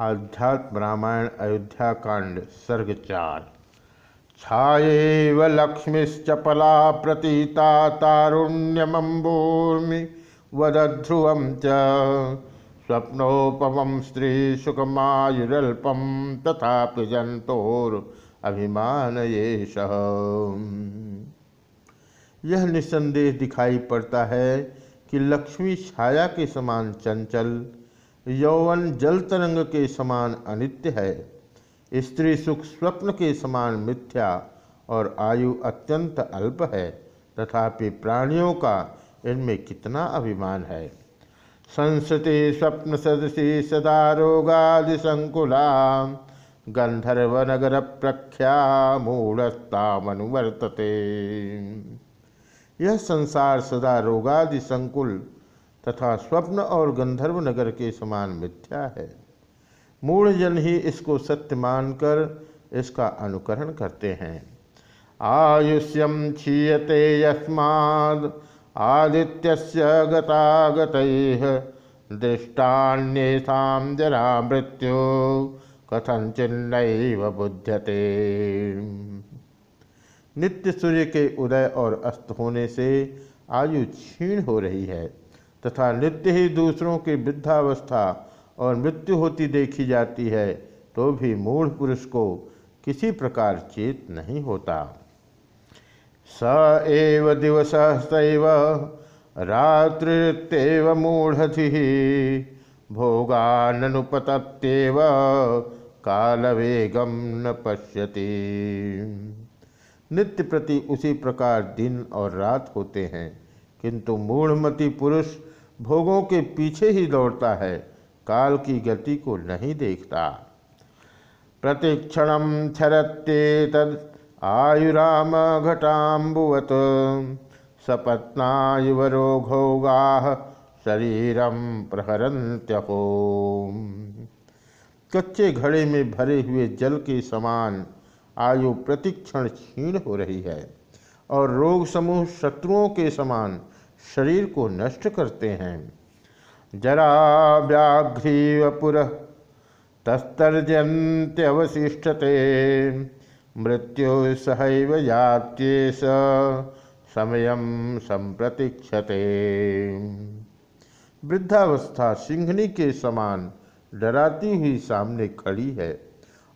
आध्यात्म रामायण अयोध्या कांड सर्ग चार छाएव लक्ष्मीश्चपला प्रतीता तारुण्यमंबूर्मि वदध्रुव च। स्वप्नोपम स्त्री सुखमायुरल्पम तथा जंतोर अभिमान ये यह निसंदेह दिखाई पड़ता है कि लक्ष्मी छाया के समान चंचल यौवन जल तरंग के समान अनित्य है। स्त्री सुख स्वप्न के समान मिथ्या और आयु अत्यंत अल्प है, तथापि प्राणियों का इनमें कितना अभिमान है। संस्कृति स्वप्न सदसी सदा रोगादि संकुला गंधर्व नगर प्रख्या मूढ़स्ता मनुवर्तते यह संसार सदा रोगादि संकुल तथा स्वप्न और गंधर्व नगर के समान मिथ्या है। मूढ़ जन ही इसको सत्य मानकर इसका अनुकरण करते हैं। आयुष्यम क्षीयते यस्माद आदित्य गतागत, दृष्टान्येषा जरा मृत्यु कथनचिन्न बुध्यते। नित्य सूर्य के उदय और अस्त होने से आयु क्षीण हो रही है। तथा नित्य ही दूसरों की वृद्धावस्था और मृत्यु होती देखी जाती है तो भी मूढ़ पुरुष को किसी प्रकार चेत नहीं होता। स एव दिवस सैव रात्रिव मूढ़धि भोगानुपतत्येव कालवेगम न पश्यति। नित्य प्रति उसी प्रकार दिन और रात होते हैं। किंतु मूढ़मति पुरुष भोगों के पीछे ही दौड़ता है, काल की गति को नहीं देखता। प्रतिक्षण छरत्ये तद आयुराम घटाबुवत सपत्नायुवरो घोगा शरीरम प्रहरंत्यहो कच्चे घड़े में भरे हुए जल के समान आयु प्रतिक्षण क्षीण हो रही है। और रोग समूह शत्रुओं के समान शरीर को नष्ट करते हैं। जरा व्याघ्रीवपुर तस्तर्जन्त्यवशिष्टते मृत्यु सहैव यात्ये स। समय संप्रतीक्षते। वृद्धावस्था सिंहनी के समान डराती हुई सामने खड़ी है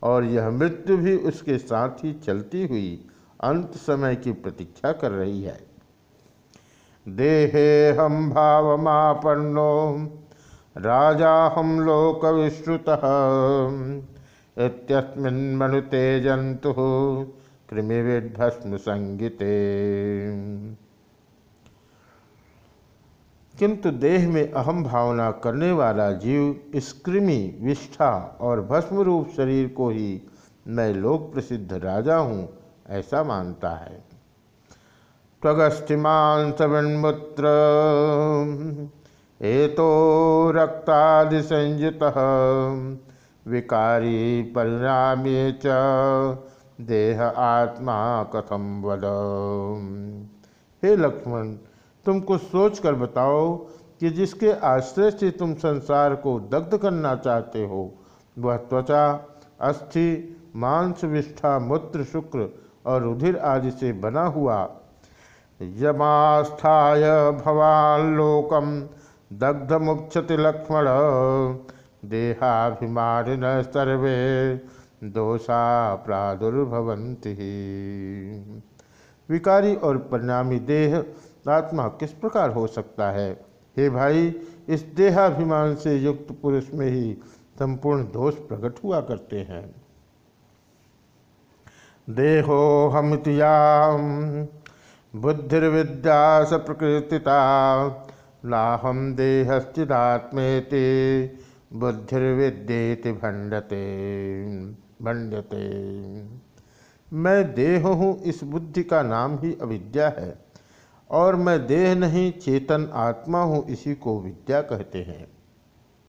और यह मृत्यु भी उसके साथ ही चलती हुई अंत समय की प्रतीक्षा कर रही है। देहे हम भावमापन्नो राजा हम लोक विश्रुत इत्यस्मिन्मनुते जंतु भस्म संगीते किंतु देह में अहम भावना करने वाला जीव इस कृमि, विष्ठा और भस्म रूप शरीर को ही मैं लोक प्रसिद्ध राजा हूँ ऐसा मानता है। त्वगस्थिमांसवन्मुत्र एतो रक्तादिसंयुतः। विकारी परिणामे च देह आत्मा कथम वद। हे लक्ष्मण, तुम कुछ सोच कर बताओ कि जिसके आश्रय से तुम संसार को दग्ध करना चाहते हो, वह त्वचा, अस्थि मांस विष्ठा मूत्र, शुक्र और रुधिर आदि से बना हुआ। यमास्थाय भवालोकम दग्ध मुक्षति लक्ष्मण, देहाभिमान सर्वे, दोषा प्रादुर्भवंती विकारी और परिणामी देह आत्मा किस प्रकार हो सकता है? हे भाई, इस देहाभिमान से युक्त पुरुष में ही संपूर्ण दोष प्रकट हुआ करते हैं। देहो हमितियाम बुद्धिर्विद्या स प्रकृतिता नाहम देहश्चिदात्मेति, बुद्धिर्विद्येति भंडते भंडते मैं देह हूँ, इस बुद्धि का नाम ही अविद्या है, और मैं देह नहीं, चेतन आत्मा हूँ, इसी को विद्या कहते हैं।